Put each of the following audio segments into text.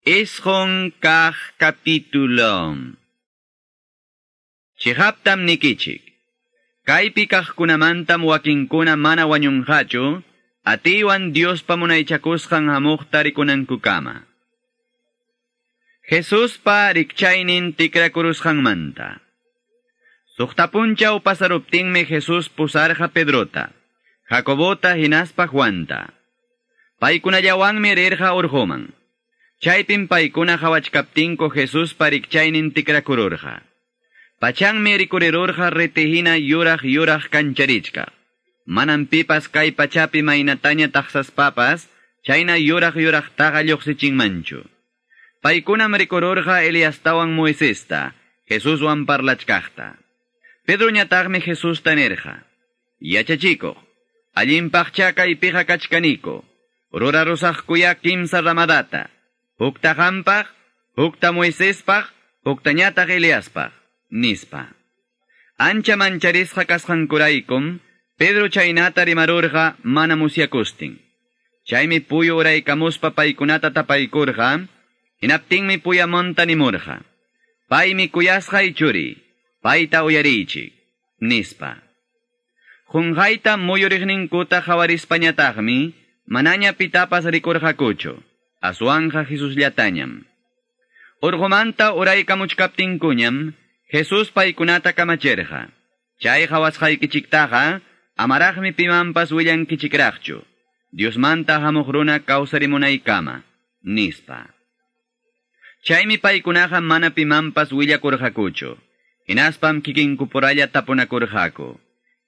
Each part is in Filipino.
Eshonkaj capítulo. Chehaptam nikichik. Kaipi kajkunamantam wakinkuna mana wañunhachu, atiwan Dios pamunaychakusqan hamukta rikunankukama. Jesuspa rikchaynin tikrakurusqanmanta. Suqtapunchaw pasaruptinmi Jesús pusarja Pedrota, Jacobota hinaspa Juanta. Paykunallawanmi rirja urjuman. Chaypin paikuna hawachkaptinku Jesus parikchaynin tikrakururja. Pachanmi rikurirurja retihina yuraj yuraj kancharichka. Manan pipas kay pachapi mainataña taksas papas, chayna yuraj yuraj taga lloqsichinmanchu. Paikunam rikururja Eliastawan Moisesta, Jesus wan parlachkajta. Pedro ñatagmi Jesus tanerja. Yachachiko, allimpaqcha kaypija kachkaniko, rurarusajkuya kimsa ramadata. Hukta Moisespaq, hukta ñataq Eliaspaq, nispa. Ancha mancharisqa kasqankuraykum, Pedro chaynata rimarurqa mana musyakustin. Chaymi puyo uraykamuspa paykunata tapaykurqa, hinaptinmi puyamonta nimurqa. Paymi kuyasqa ichuri, payta uyarichik, nispa. Junjayta muyuriqninkuta hawarispañataqmi, manaña pitapas rikurqakucho. azuanja Jesús llatañam. Urgumanta uray kamuchkaptinkuñam, Jesús paikunata kamacherja. Chay hawashaykichiktaja, amarajmi pimampas willankichikrajchu. Diosmanta hamugruna kawsarimunaykama, nispa. Chaymi paikunaja mana pimampas willakurjakuchu. Inaspam kikinkupuralla tapunakurjaku.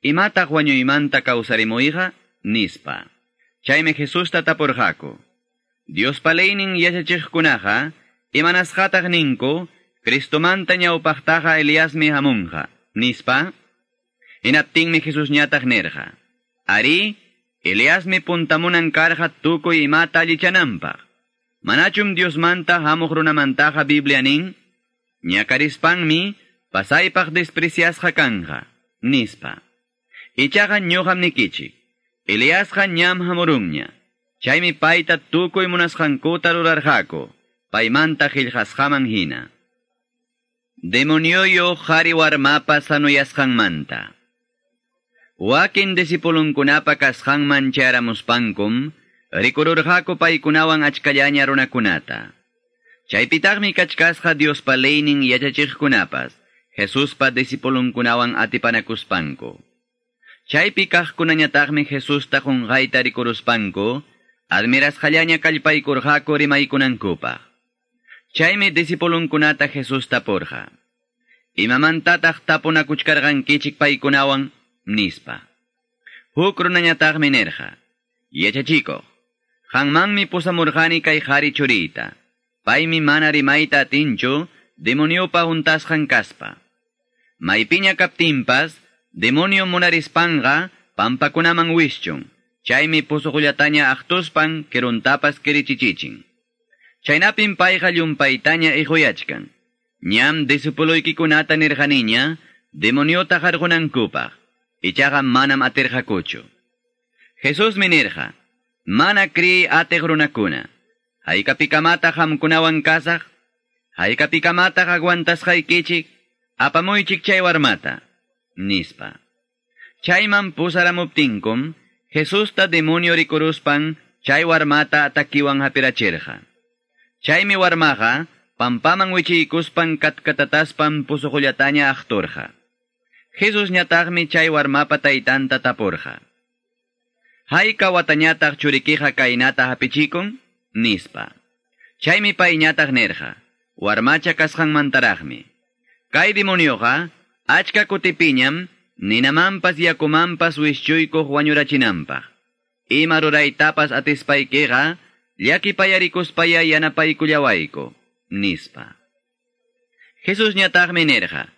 Imata huañuymanta kawsarimuyja, nispa. Chaymi Jesusta tapurjaku. Dios Diospalaining yachachikunaja, imanasjatag ninku, Cristomanta ñaupajtaja Elias mihamunja, nispa, inaptinmi Jesús ñatag. Ari, Elias mi puntamunan karja tuko imata allichanampaj. Manachum Diosmanta hamuj runamantaja Biblianin, ñakarispanmi pasaypaj despreciasja kanja, nispa. Ichaja ñoham nikichik, Eliasja ñam. Chaymi payta tukuy munasqankuta rurarqaku, paymanta qillqasqaman hina. Demonioyo qhari warmapa sanuyasqanmanta. Wakin disipulunkunapa kasqanman chayaramuspankum, rikururqaku paykunawan achkallaña runakunata. Chaypitaqmi kachkasqa Diospa leynin yachachiqkunapas, Jesuspa disipulunkunawan atipanakuspanku. Chaypi kaqkunañataqmi Jesusta qunqayta rikuruspanku, admirasqallaña kallpaykurqaku rimaykunankupaq. Chaymi disipulunkunata Jesus tapurqa. Imamantataq tapunakuchkarqankichik paykunawan nispa. Huk runañataqmi nerqa. Yachachiko, qanmanmi pusamurqani kay qhari churiyta. Paymi mana rimayta atinchu, demoniopa juntasqan kaspa. Maypiña kaptinpas, demonio munarispanqa, pampakunaman wischun. Chaymi pusuqllataña aqtuspan kiruntapas kirichichichin. Chaynapin payqa llumpaytaña iquyachkan. Ñam disipuluykikunata nirqaniña, demoniota qarqunankupaq. Ichaqa manam atirqakuchu. Jesus minirqa, mana kri atiq runakuna. Haykapikamata hamkunawan kasaq, haykapikamata aguantasqaykichik, apamuychik chay warmata, nispa. Chayman pusaramuptinkum, Jesusta demonio rikuruspan chay warmata atakiwan hapirachirqa. Chaymi warmaqa pampaman wichiykuspan katkatataspan pusuqullataña aqturqa. Jesus ñataqmi chay warmapa taytanta tapurqa. Hayka watañataq churikiqa kaynata hapichikun? Nispa. Chaymi pay ñataq nerqa. Warmacha kasqanmantaraqmi. Kay demonioqa achka kutipiñam Ninamanpas yakumanpas wischuykuq wañurachinanpaq. Ima ruraytapas atispaykiqa, llakipayarikuspaya yanapaykullawayku, nispa. Jesus ñataqmi nirqa,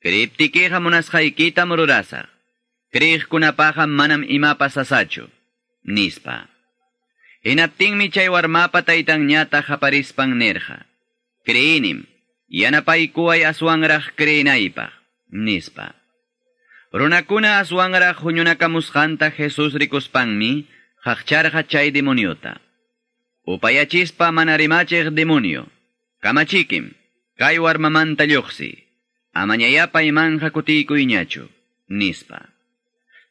kriptikiqa munasqaykitam rurasaq, kriqkunapaqa manam imapas asachu, nispa. Hinaptinmi chay warmapa taytan ñata qaparispan nirqa, kriinim, yanapaykuway aswanraq kriinaypaq, nispa. Runakuna aswangra huñunakamusqanta Jesus rikuspanmi, haqcharqa chay demoniota. upayachispa manarimachiq demonio, kamachikim, kay warmamanta lluqsi, amañayapa imanja kutikuyñachu, nispa.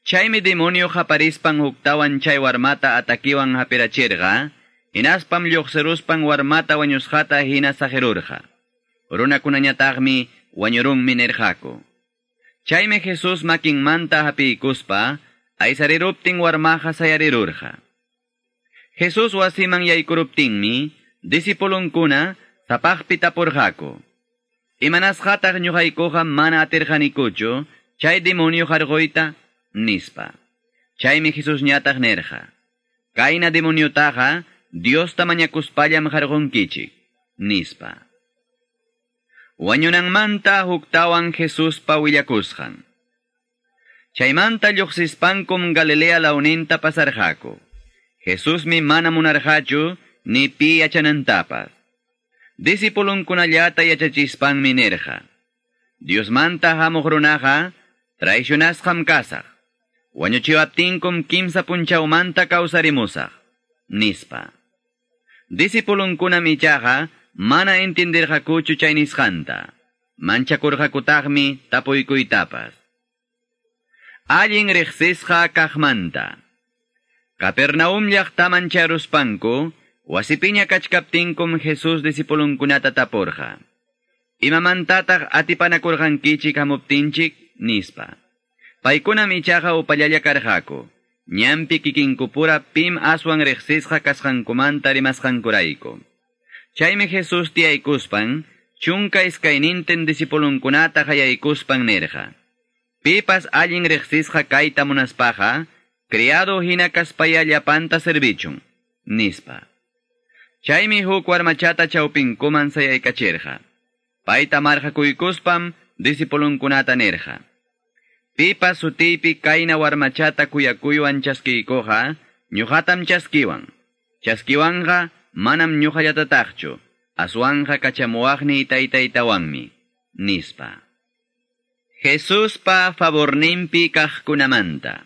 Chaymi demonio japarispan huktawan chay warmata atakiwan hapirachirqa, inaspam lluqsiruspan warmata wañusqata hina sajerurqa. Runakunañataqmi wañurunmi nirqaku. Chaymi Jesus makinmanta hapikuspa, aysariruptin warmaja sayarirurqa. Jesus wasiman yaykuruptinmi, disipulunkuna sapaqpitapurqaku. Imanasqataq ñuqaykuqa mana atirqanikuchu, chay demonio harqoyta, nispa. Chaymi Jesus ñataq nerja. Kayna demoniotaqa Dios tamañakuspallam harqunkichik, nispa. Wañunanmanta huktawan Jesus pa willakusqan. Chaymanta lluqsispankum Galilea launinta pasarjako. Jesus mi mana munarjachu ni pi yachanantapas. Disipulunkunallata yachachispan minerja. Dios manta hamuhrunaja, traicionasqam kasaq. Wañuchiwaptinkum kimsa punchawmanta kawsarimusaq, nispa. Disipulunkuna michaqa mana entenderqakuchu chay nisqanta. Manchakurqakutaqmi tapuykuytapas. Allin riqsisqa kaqmanta. Capernaum llaqtaman charuspanku, wasipiña kachkaptinkum Jesus disipulunkunata tapurqa. Imamantataq atipanakurqankichik hamuptinchik, nispa. Paykuna michaqa upallalla karqaku. Ñampi kikinkupura pim aswan riqsisqa kasqankumanta rimasqankurayku. Chaymi Jesus tiyaykuspan, chunka iskayninten disipulunkunata hayaykuspan nirqa. Pipas allin riqsisqa kayta munaspaqa, criado hina kaspaya llapanta servichun, nispa. Chaymi huk warmachata chawpinkuman sayaykachirqa. Payta marqakuykuspam disipulunkunata nirqa. Pipa sutipi kaina warmachata kuyakuywan chaskiykuqa, ñuqatam chaskiwan. Chaskiwanqa manam ñuqallatataqchu, aswanja kachamuwaqni taytaytawanmi, nispa. Jesuspa favorninpi kaqkunamanta.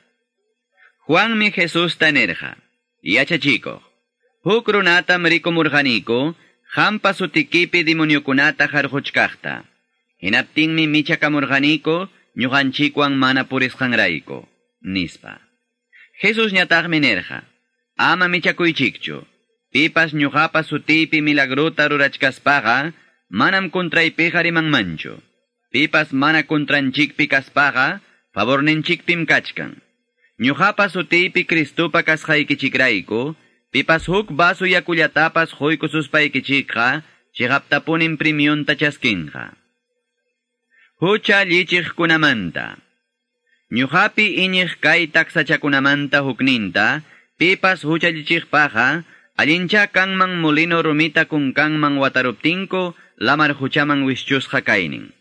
Juanmi Jesus tanerja, yachachiko. Huk runatam rikumurqaniku, hampa sutikipi demoniokunata harjuchkaqta. Hinaptinmi michakamurqaniku, ñuqanchikwan mana purisqanrayku, nispa. Jesus ñataqmi nerqa, ama michakuychikchu, pipas ñuqapa sutipi milagruta rurachkaspaqa, manam kontraypiqa rimanmanchu. Pipas mana kontranchikpi kaspaqa, favorninchikpim kachkan. Ñuqapa sutipi Kristupa kasqaykichikrayku, pipas huk vaso yakullatapas huykususpaykichikqa, chiqaptapunin premiunta chaskinqa. Hucha lichiqkunamanta. Ñuqapi iñiq kay hukninta, pipas hucha lichiqpaqa, allincha kanman molino rumita kun kanman wataruptinku, lamar huchaman wischusqa kaynin.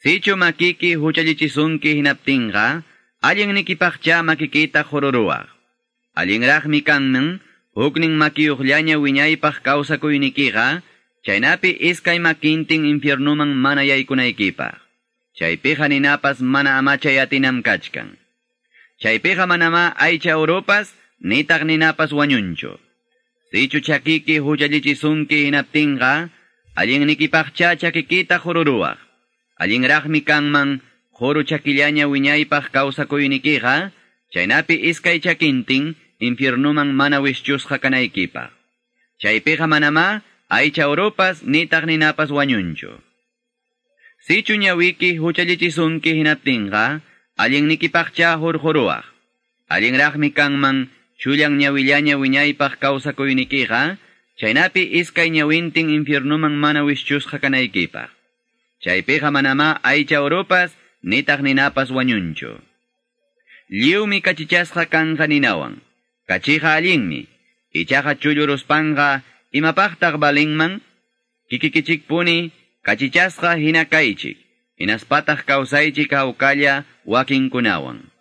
Sichu makiki hucha lichisunki hinaptinqa, allin nikipaqcha makikita hururuwaq. Allinraqmi kanman, huknin makiyuqllaña wiñaypaq kawsakuynikiqa, chaynapi iskay makintin infiernuman mana yaykunaykipaq. Chaypiqa ninapas mana amachay atinam kachkan. Chaypiqa manama aycha Europas nitaq ninapas wañunchu. Sichu chakiki huchallichisunki hinaptinqa, allin nikipaqcha chakikita hururuwaq. Allinraqmi kanman huru chakillaña wiñaypaq kawsakuynikiqa, chaynapi iskay chakintin infiernuman mana wischusqa kanaykipaq. Chaypiqa manama aycha Europas nitaq ninapas wañunchu. Sichu ñawiki huchallichisunki hinaptinqa, allin nikipaqcha hurhuruwaq. Allinraqmi kanman chullan ñawillaña wiñaypaq kawsakuynikiqa, chaynapi iskay ñawintin infiernuman mana wischusqa kanaykipaq. Chaypiqa manama aycha Europas nitaq ninapas wañunchu. Lliwmi kachichasqa kanqa ninawan. Kachiqa allinmi. Ichaqa chulluruspanqa imapaqtaq balinman, kikikichikpuni kachichasqa hina kaychik, hinaspataq kawsaychik hawkalla wakinkunawan.